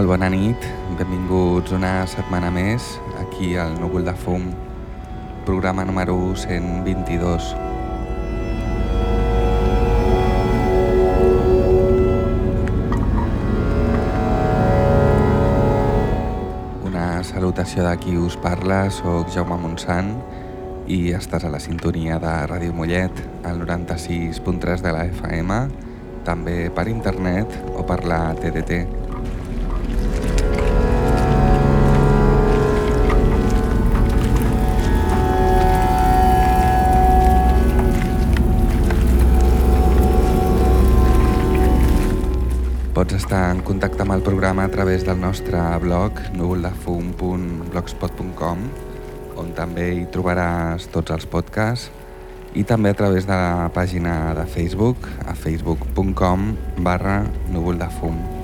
Molt bona nit, benvinguts una setmana més aquí al Núvol de Fum, programa número 122. Una salutació de qui us parla, sóc Jaume Montsant i estàs a la sintonia de Ràdio Mollet, al 96.3 de la FM, també per internet o per la TDT. Pots estar en contacte amb el programa a través del nostre blog núvoldefum.blogspot.com on també hi trobaràs tots els podcasts i també a través de la pàgina de Facebook a facebook.com barra núvoldefum.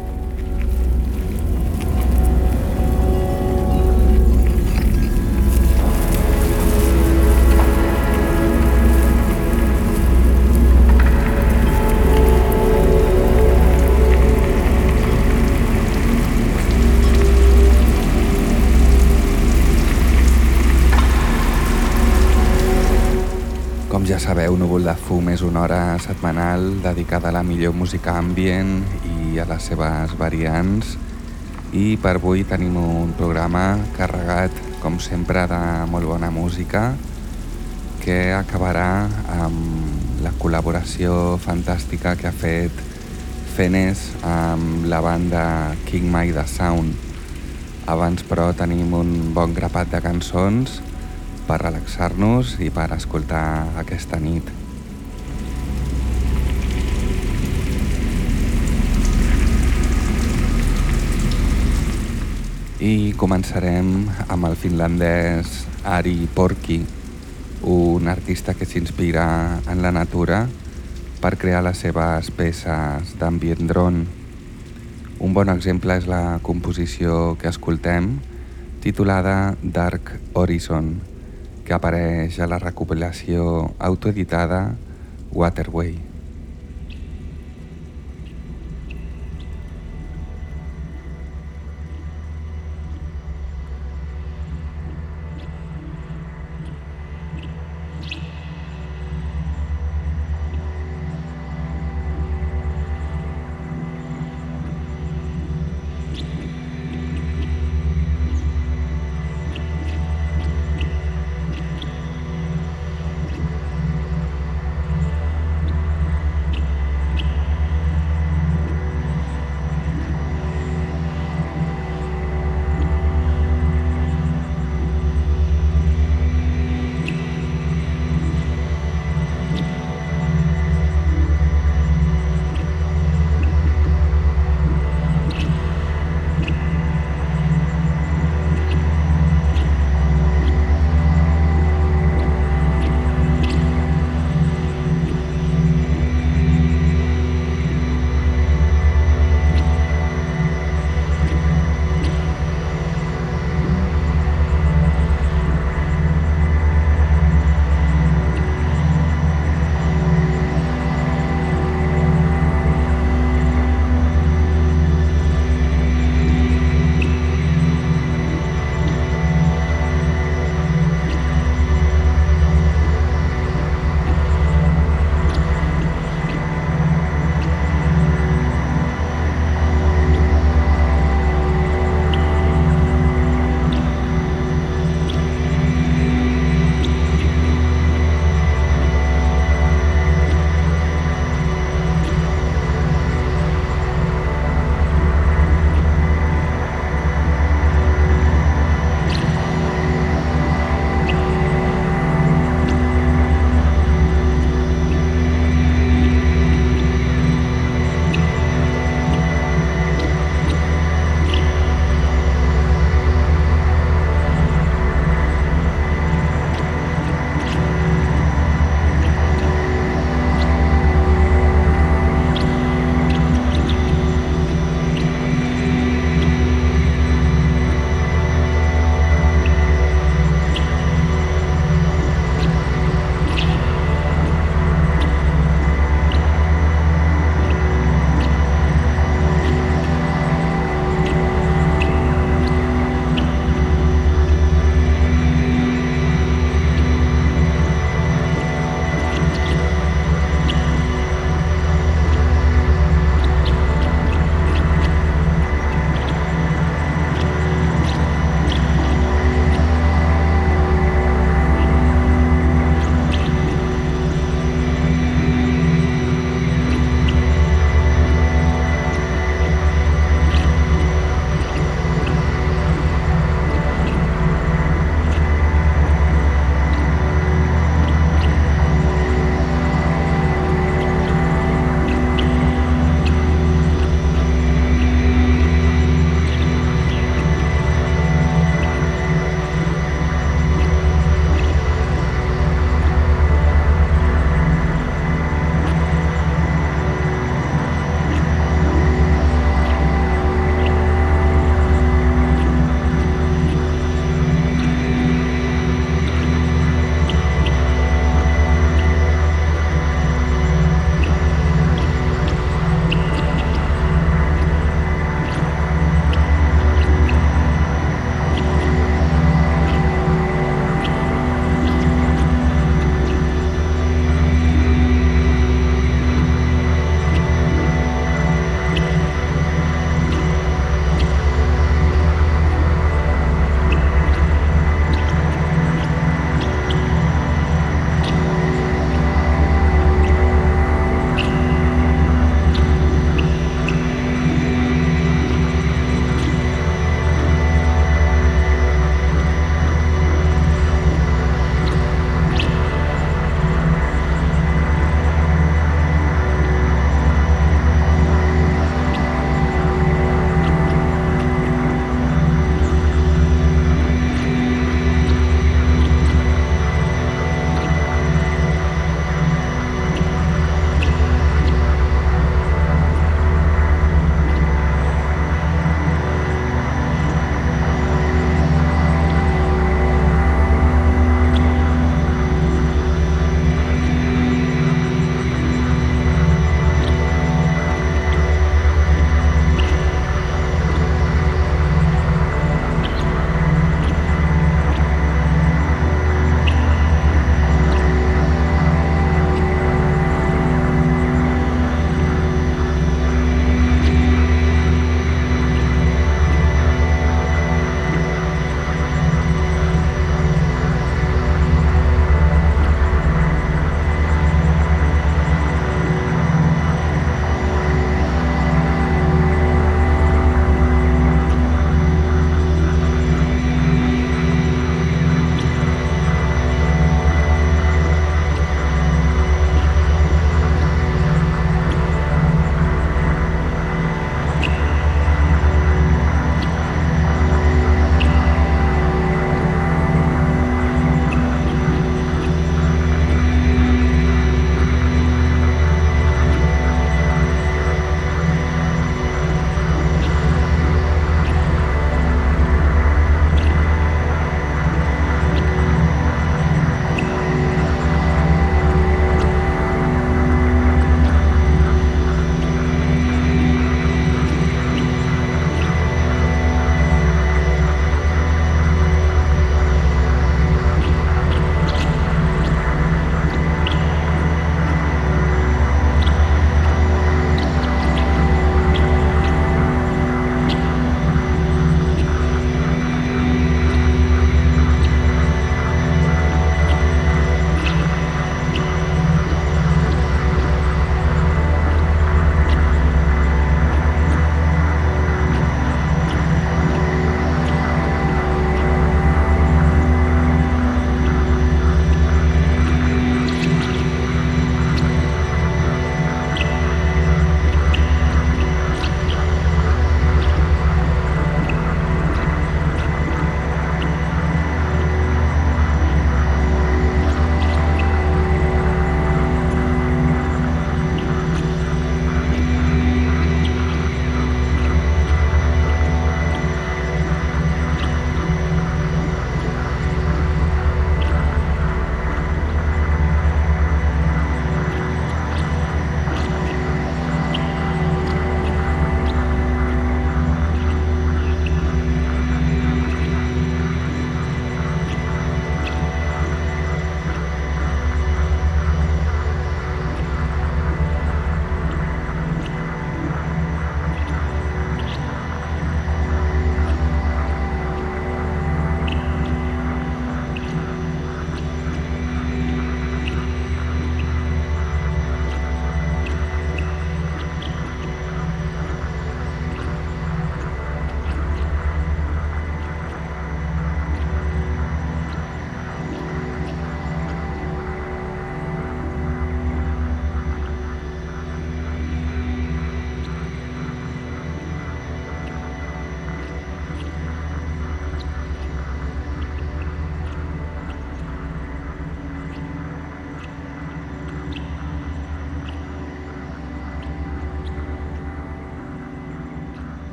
Sabeu, Núvol de Fum és una hora setmanal dedicada a la millor música ambient i a les seves variants i per avui tenim un programa carregat, com sempre, de molt bona música que acabarà amb la col·laboració fantàstica que ha fet Fenes amb la banda King My The Sound. Abans, però, tenim un bon grapat de cançons per relaxar-nos i per escoltar aquesta nit. I començarem amb el finlandès Ari Porki, un artista que s'inspira en la natura per crear les seves peces d'ambient dron. Un bon exemple és la composició que escoltem, titulada Dark Horizon, que apareix a la recopilació autoeditada Waterway.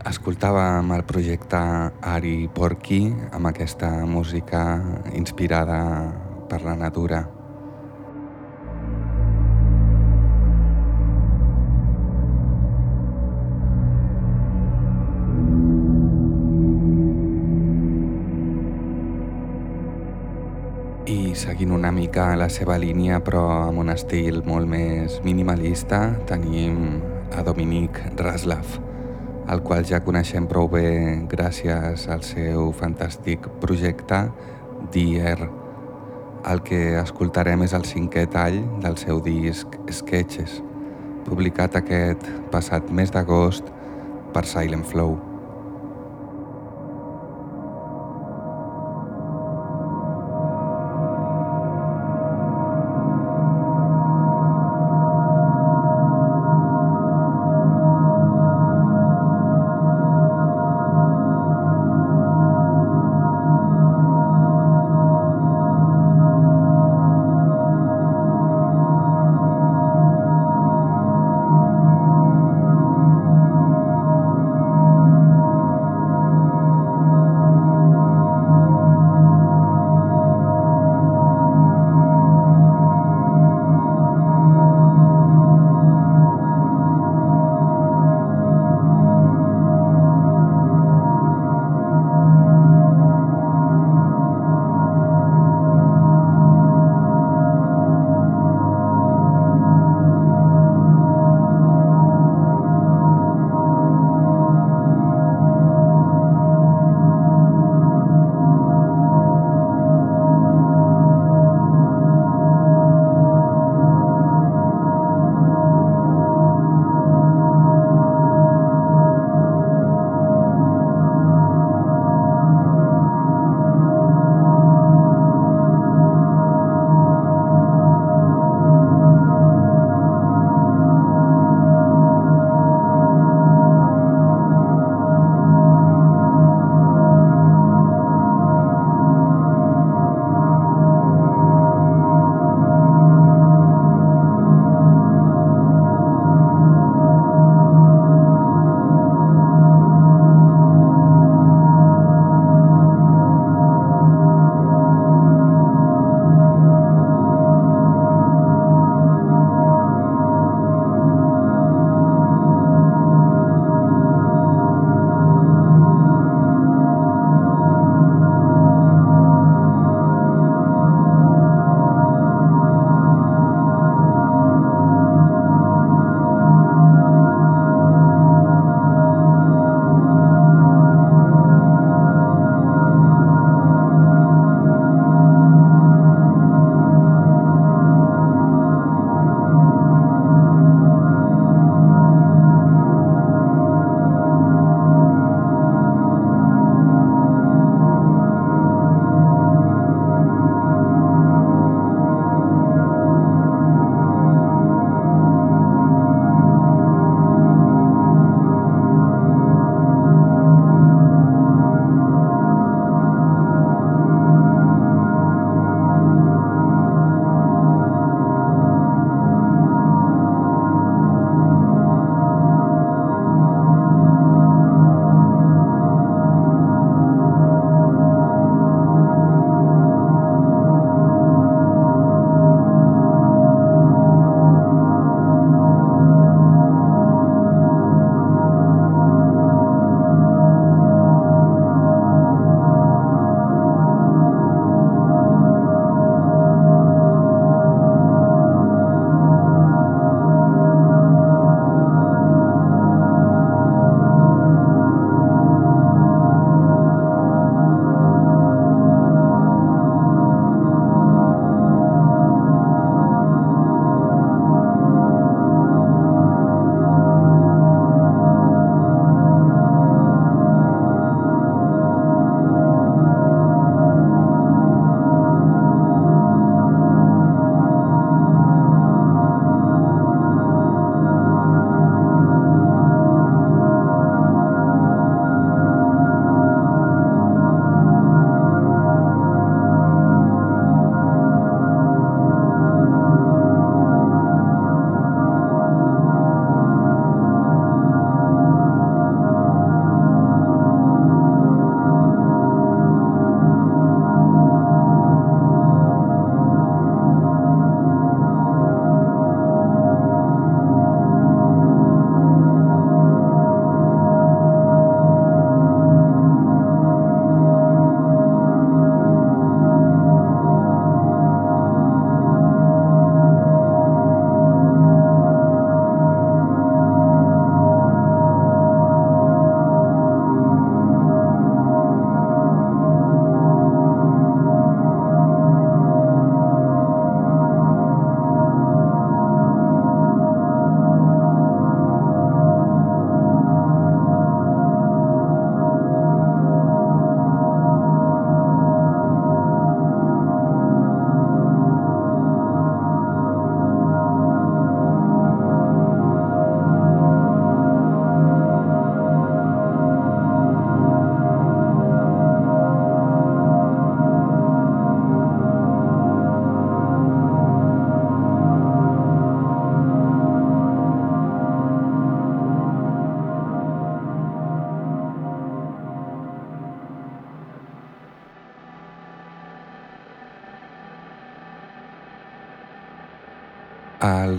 Escoltàvem el projecte Ari Porky amb aquesta música inspirada per la natura. I seguint una mica la seva línia però amb un estil molt més minimalista tenim a Dominic Raslav, el qual ja coneixem prou bé gràcies al seu fantàstic projecte Dier. El que escoltarem és el cinquè tall del seu disc Sketches, publicat aquest passat mes d'agost per Silent Flow.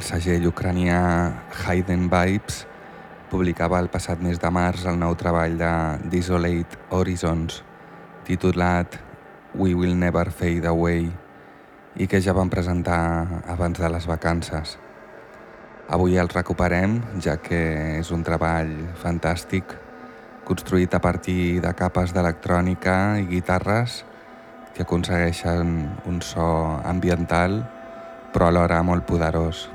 El segell ucranià Hayden Vibes publicava el passat mes de març el nou treball de Desolate Horizons, titulat We Will Never Fade Away, i que ja van presentar abans de les vacances. Avui el recuperem, ja que és un treball fantàstic, construït a partir de capes d'electrònica i guitarres que aconsegueixen un so ambiental però alhora molt poderós.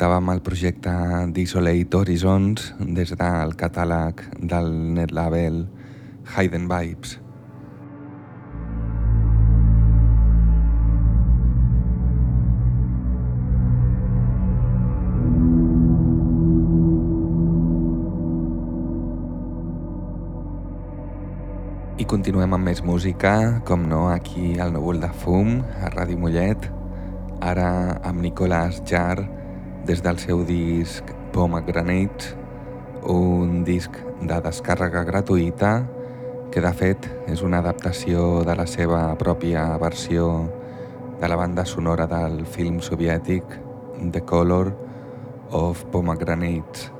Escoltàvem el projecte Desolate Horizons des del catàleg del net label Hidden Vibes. I continuem amb més música, com no, aquí al Núvol de Fum, a Ràdio Mollet, ara amb Nicolás Jar, des del seu disc Pomegranates, un disc de descàrrega gratuïta que de fet és una adaptació de la seva pròpia versió de la banda sonora del film soviètic The Color of Pomegranates.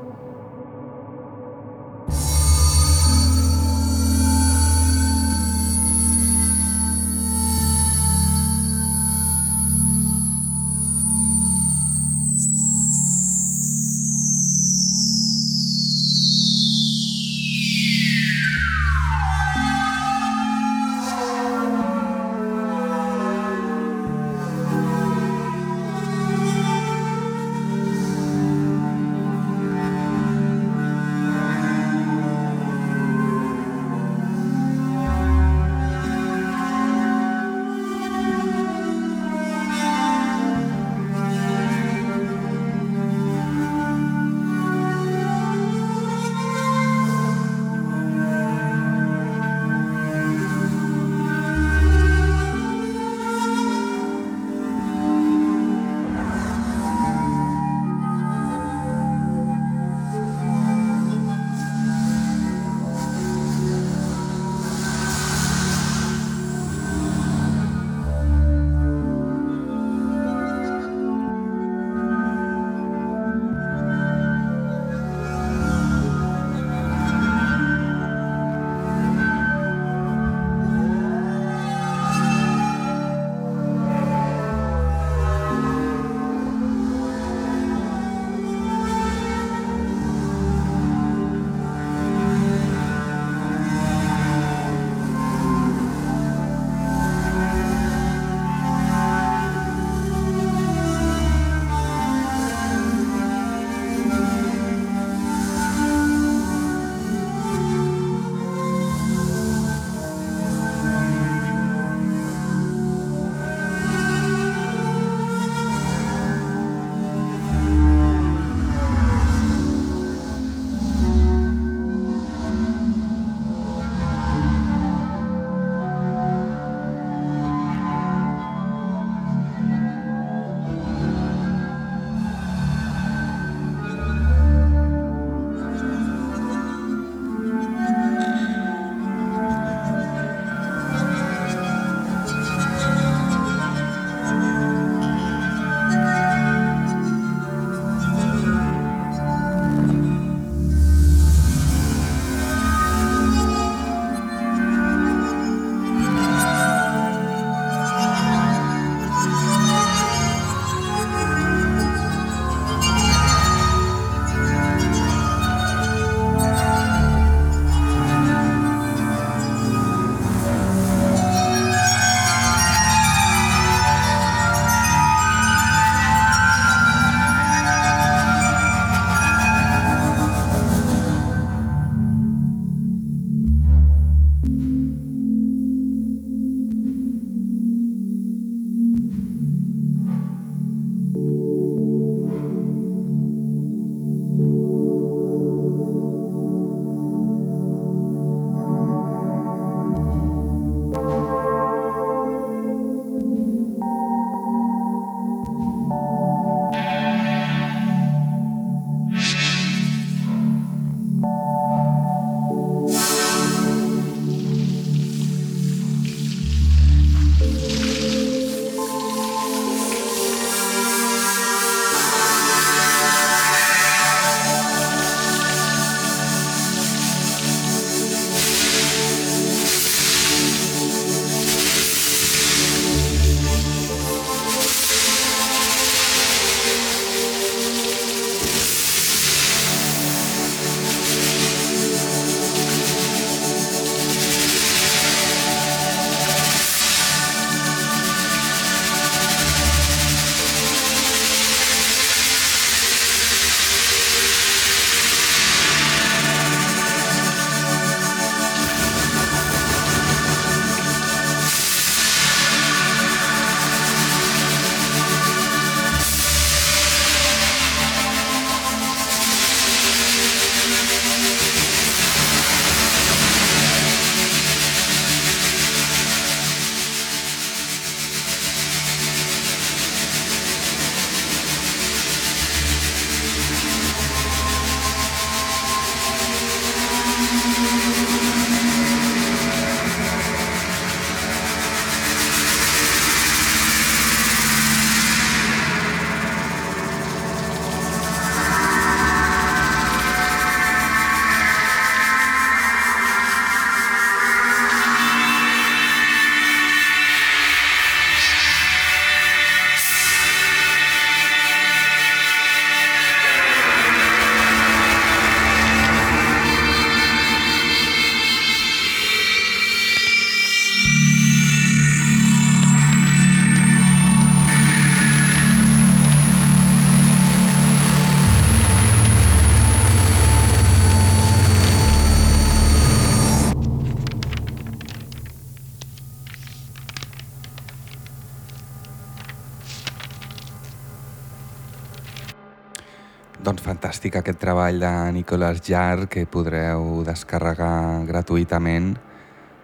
Fantàstic aquest treball de Nicolas Jarre que podreu descarregar gratuïtament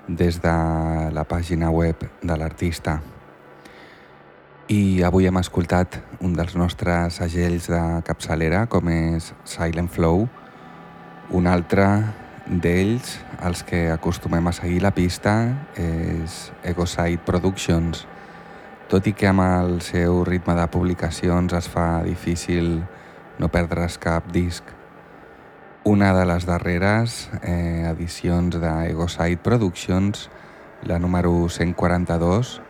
des de la pàgina web de l'artista. I avui hem escoltat un dels nostres segells de capçalera com és Silent Flow, un altre d'ells, els que acostumem a seguir la pista, és Egoside Productions, tot i que amb el seu ritme de publicacions es fa difícil no perdre's cap disc. Una de les darreres eh, edicions d'Egoside Productions, la número 142,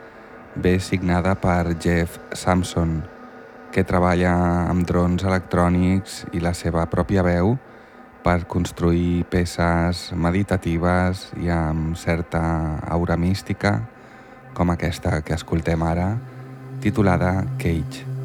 ve signada per Jeff Samson, que treballa amb drons electrònics i la seva pròpia veu per construir peces meditatives i amb certa aura mística, com aquesta que escoltem ara, titulada Cage.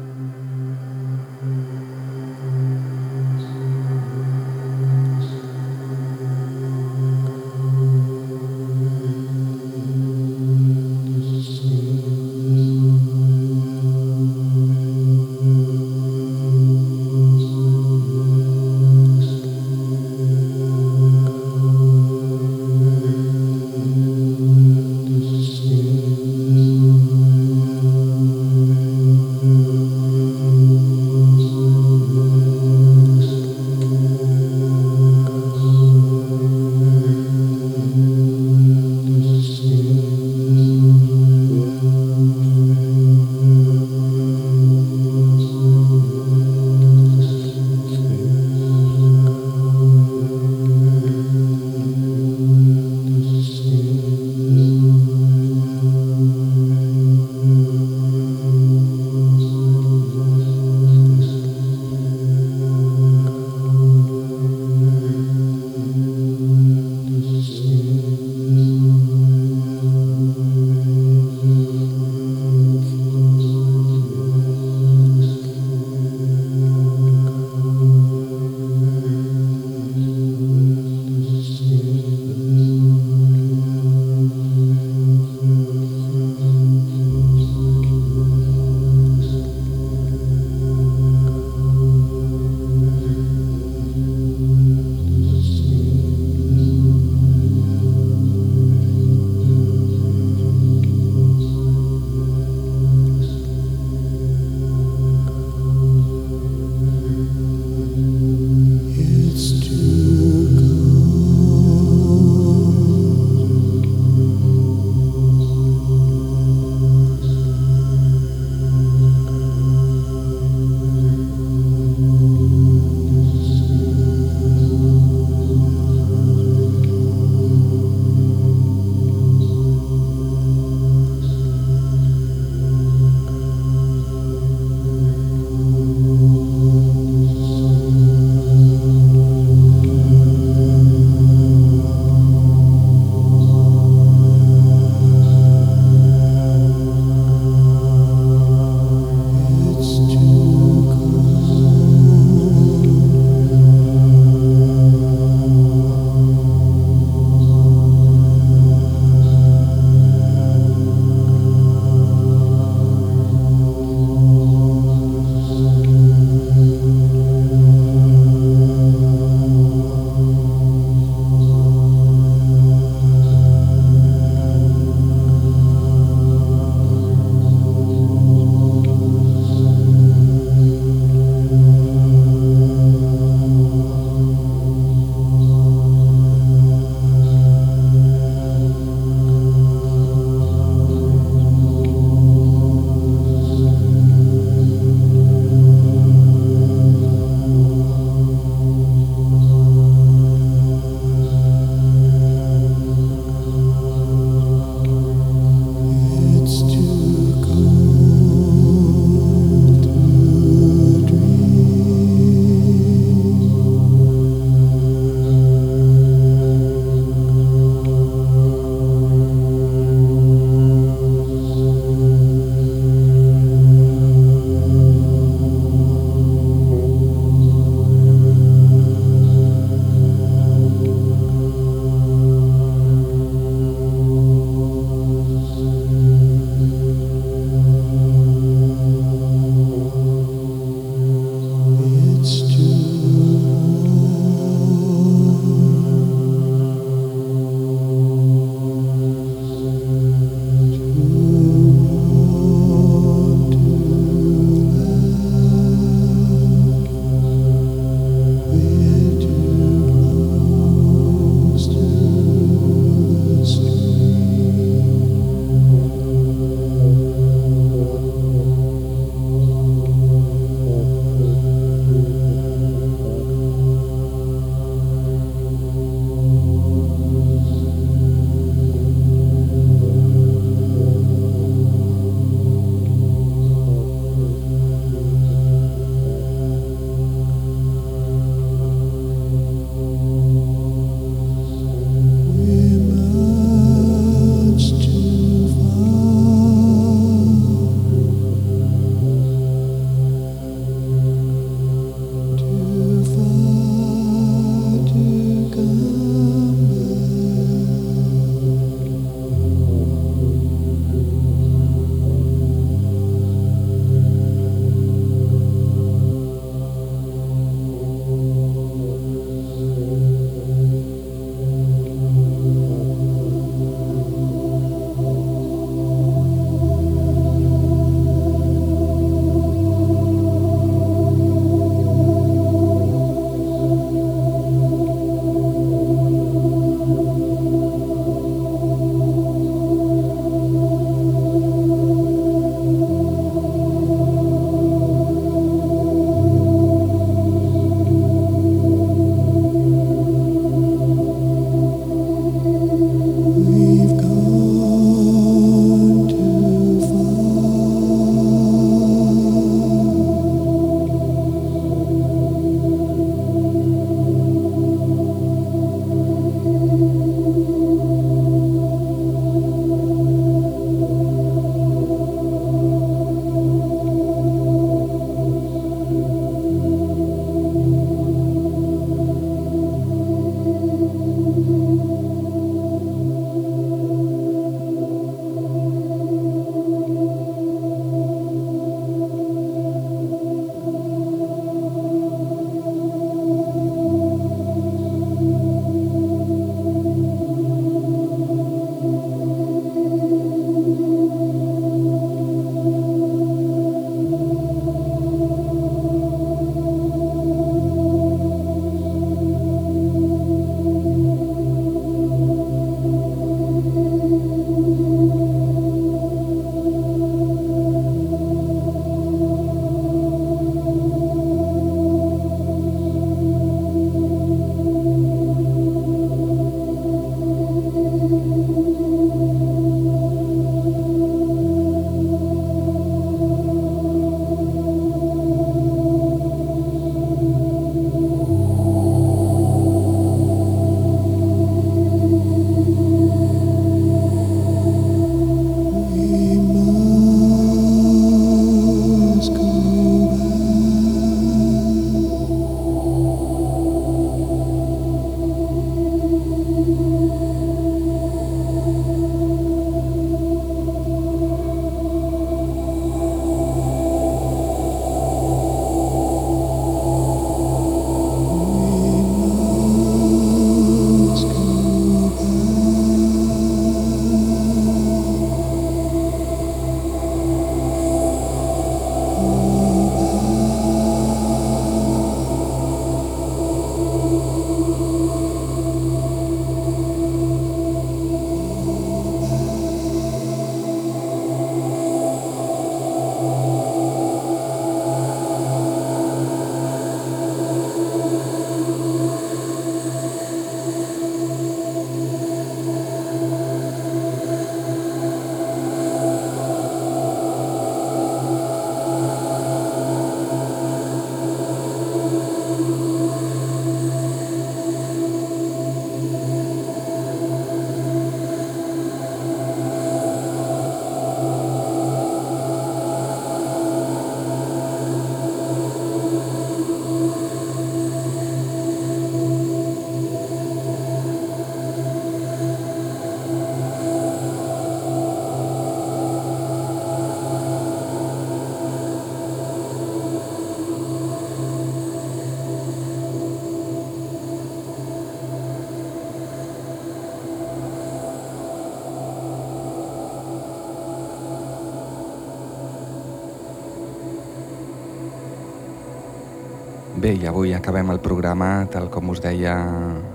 Bé, i avui acabem el programa, tal com us deia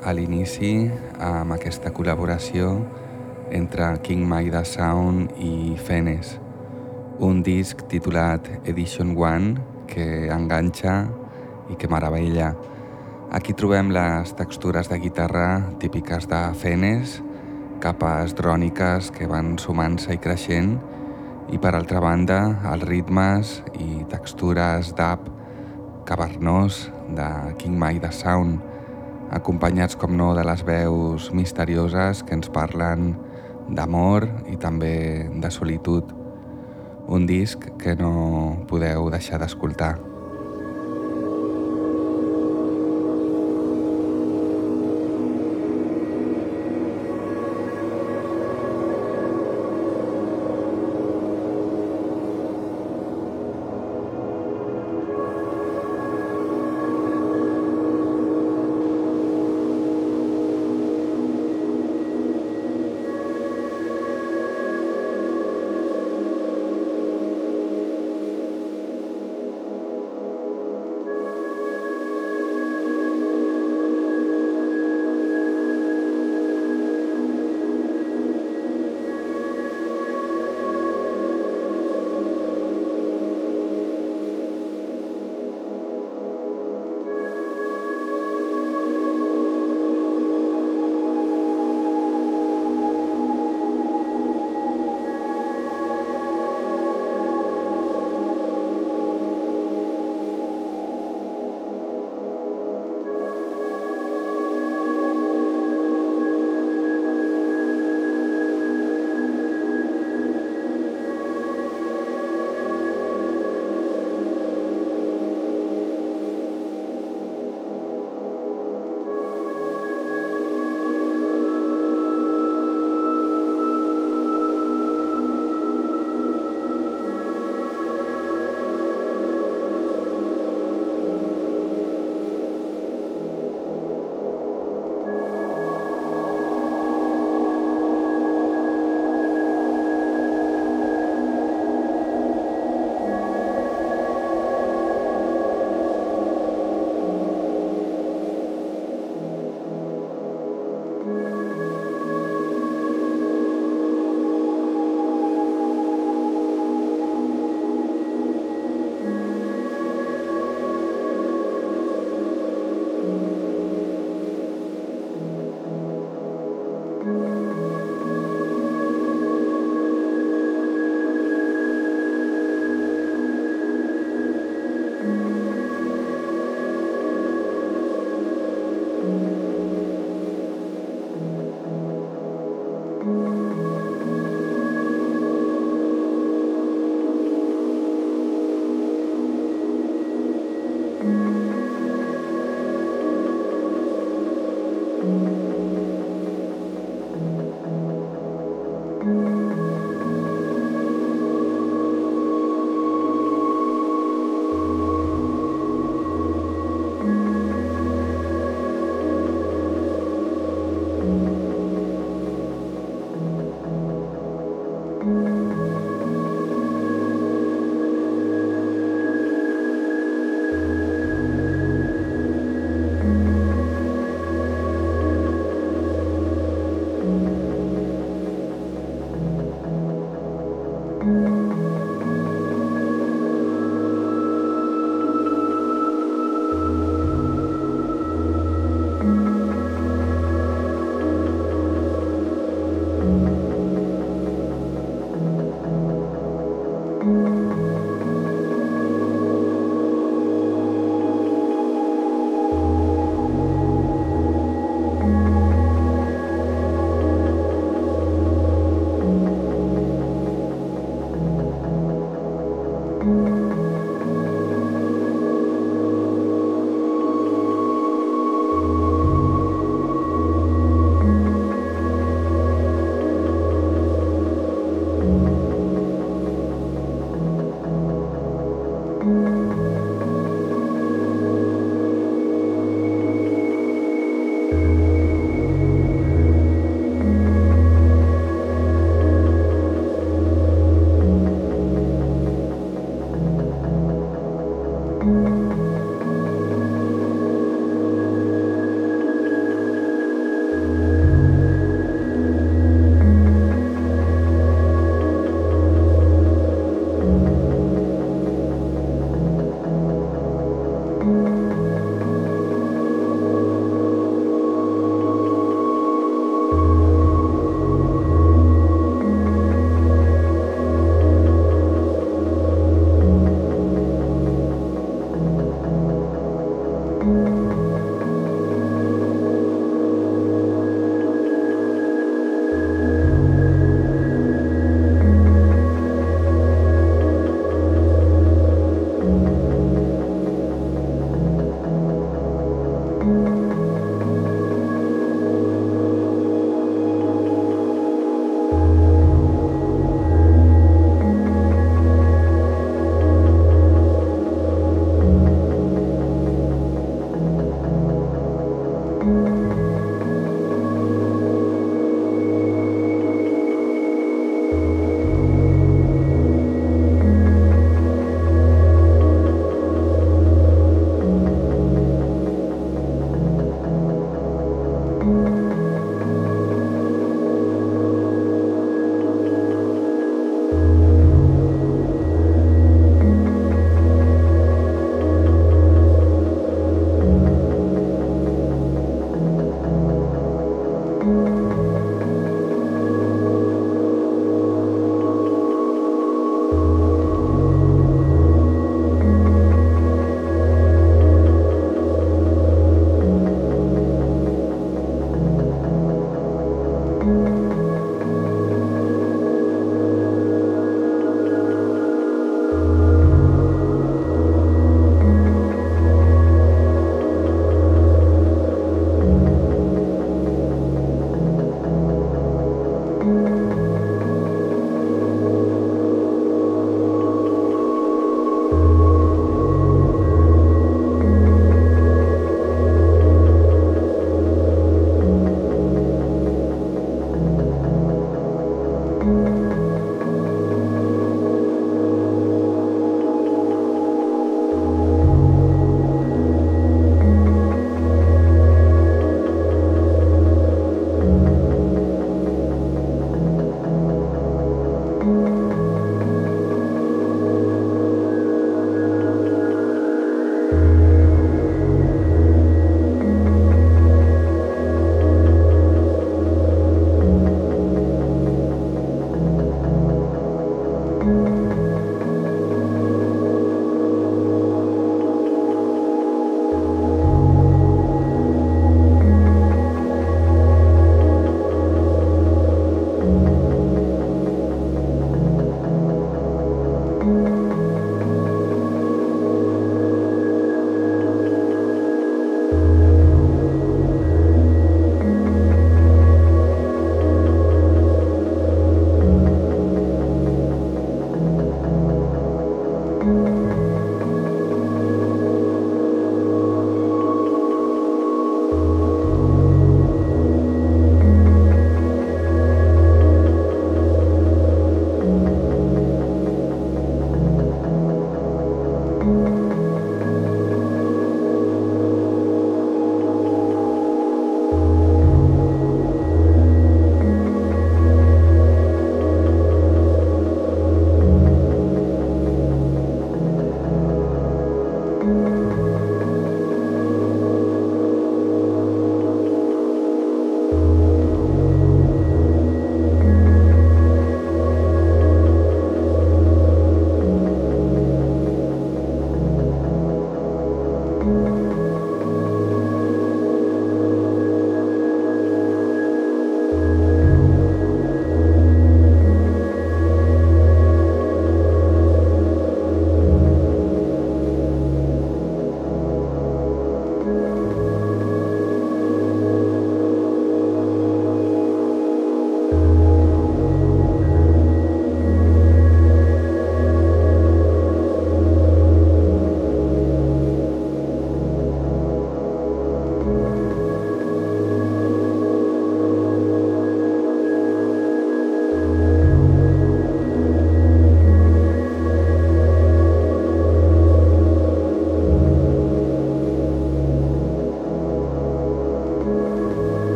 a l'inici, amb aquesta col·laboració entre King Maida Sound i Fenes. Un disc titulat Edition One que enganxa i que meravella. Aquí trobem les textures de guitarra típiques de Fenes, capes dròniques que van sumant-se i creixent, i per altra banda els ritmes i textures d'app cavernós de King Maida Sound, acompanyats, com no, de les veus misterioses que ens parlen d'amor i també de solitud. Un disc que no podeu deixar d'escoltar.